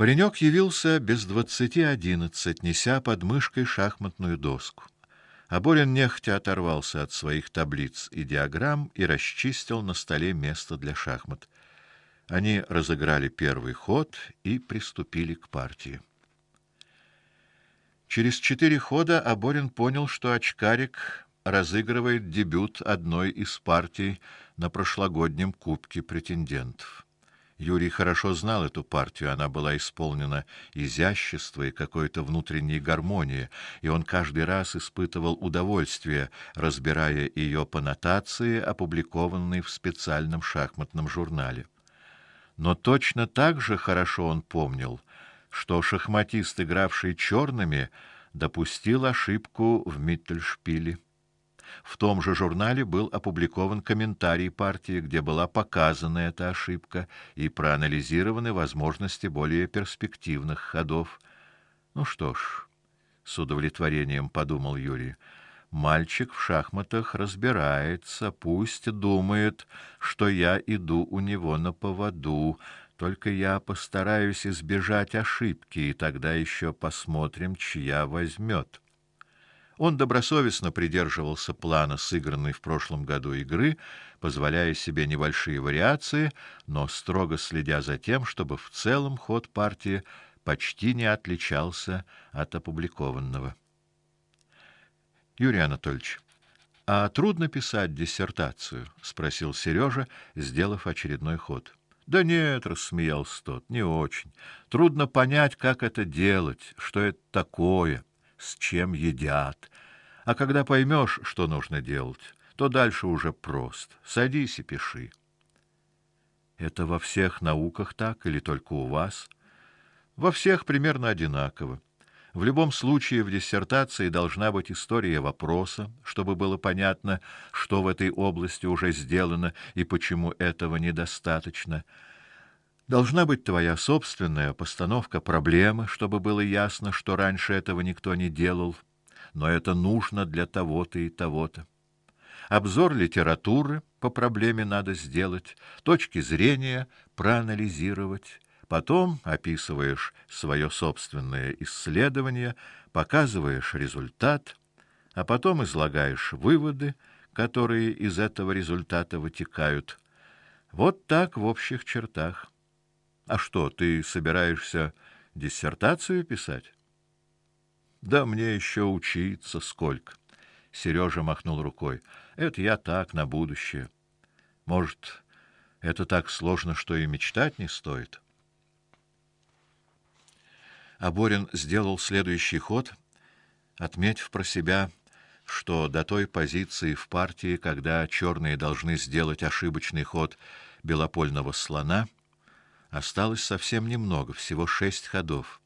Паренек явился без двадцати одиннадцать, неся под мышкой шахматную доску. Аборин нехотя оторвался от своих таблиц и диаграмм и расчистил на столе место для шахмат. Они разыграли первый ход и приступили к партии. Через четыре хода Аборин понял, что очкарик разыгрывает дебют одной из партий на прошлогоднем кубке претендентов. Юрий хорошо знал эту партию, она была исполнена изящества и какой-то внутренней гармонии, и он каждый раз испытывал удовольствие, разбирая ее по нотации, опубликованной в специальном шахматном журнале. Но точно так же хорошо он помнил, что шахматист, игравший черными, допустил ошибку в Миттельшпиле. В том же журнале был опубликован комментарий партии, где была показана эта ошибка и проанализированы возможности более перспективных ходов. Ну что ж, с удовлетворением подумал Юрий. Мальчик в шахматах разбирается, пусть думает, что я иду у него на поводу, только я постараюсь избежать ошибки, и тогда еще посмотрим, чья возьмет. Он добросовестно придерживался плана сыгранной в прошлом году игры, позволяя себе небольшие вариации, но строго следя за тем, чтобы в целом ход партии почти не отличался от опубликованного. Юрий Анатольевич, а трудно писать диссертацию, спросил Сережа, сделав очередной ход. Да нет, рассмеялся тот. Не очень. Трудно понять, как это делать, что это такое с чем едят. А когда поймешь, что нужно делать, то дальше уже просто. Садись и пиши. Это во всех науках так или только у вас? Во всех примерно одинаково. В любом случае в диссертации должна быть история вопроса, чтобы было понятно, что в этой области уже сделано и почему этого недостаточно. Должна быть твоя собственная постановка проблемы, чтобы было ясно, что раньше этого никто не делал, но это нужно для того-то и того-то. Обзор литературы по проблеме надо сделать, точки зрения проанализировать. Потом описываешь свое собственное исследование, показываешь результат, а потом излагаешь выводы, которые из этого результата вытекают. Вот так в общих чертах. А что, ты собираешься диссертацию писать? Да мне еще учиться сколько. Сережа махнул рукой. Это я так на будущее. Может, это так сложно, что и мечтать не стоит. Аборин сделал следующий ход, отметив про себя, что до той позиции в партии, когда черные должны сделать ошибочный ход белопольного слона, Осталось совсем немного, всего шесть ходов.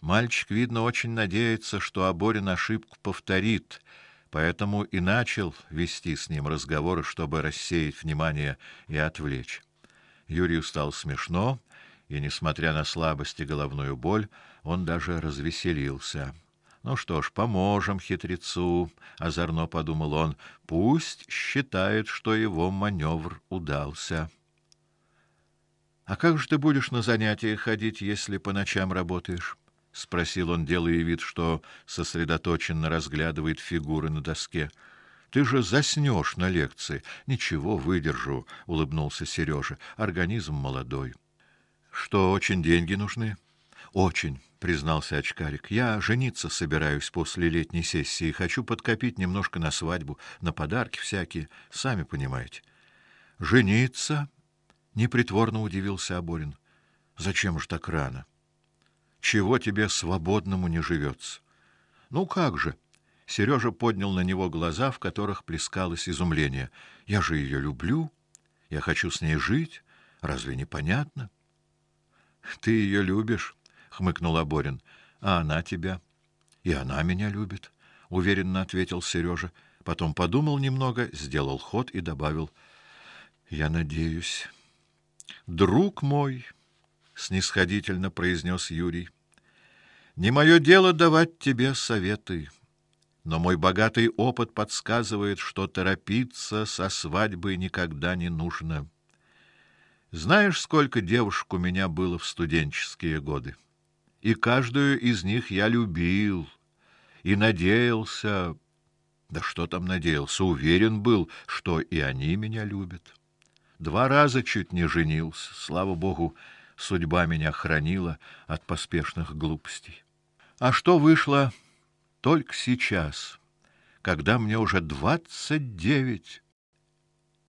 Мальчик, видно, очень надеется, что Аборин ошибку повторит, поэтому и начал вести с ним разговоры, чтобы рассеять внимание и отвлечь. Юрию стало смешно, и несмотря на слабость и головную боль, он даже развеселился. Ну что ж, поможем хитрецу, озорно подумал он. Пусть считает, что его маневр удался. А как же ты будешь на занятия ходить, если по ночам работаешь? спросил он, делая вид, что сосредоточенно разглядывает фигуры на доске. Ты же заснешь на лекции. Ничего, выдержу, улыбнулся Сережа. Организм молодой. Что, очень деньги нужны? Очень, признался очкарик. Я жениться собираюсь после летней сессии, и хочу подкопить немножко на свадьбу, на подарки всякие, сами понимаете. Жениться? Непритворно удивился Аборин. Зачем же так рано? Чего тебе свободному не живется? Ну как же? Сережа поднял на него глаза, в которых плескалось изумление. Я же ее люблю, я хочу с ней жить, разве не понятно? Ты ее любишь, хмыкнул Аборин. А она тебя? И она меня любит, уверенно ответил Сережа. Потом подумал немного, сделал ход и добавил: Я надеюсь друг мой, снисходительно произнес Юрий. Не мое дело давать тебе советы, но мой богатый опыт подсказывает, что торопиться со свадьбой никогда не нужно. Знаешь, сколько девушек у меня было в студенческие годы? И каждую из них я любил и надеялся, да что там надеялся, уверен был, что и они меня любят. Два раза чуть не женился, слава богу, судьба меня хранила от поспешных глупостей. А что вышло только сейчас, когда мне уже двадцать девять?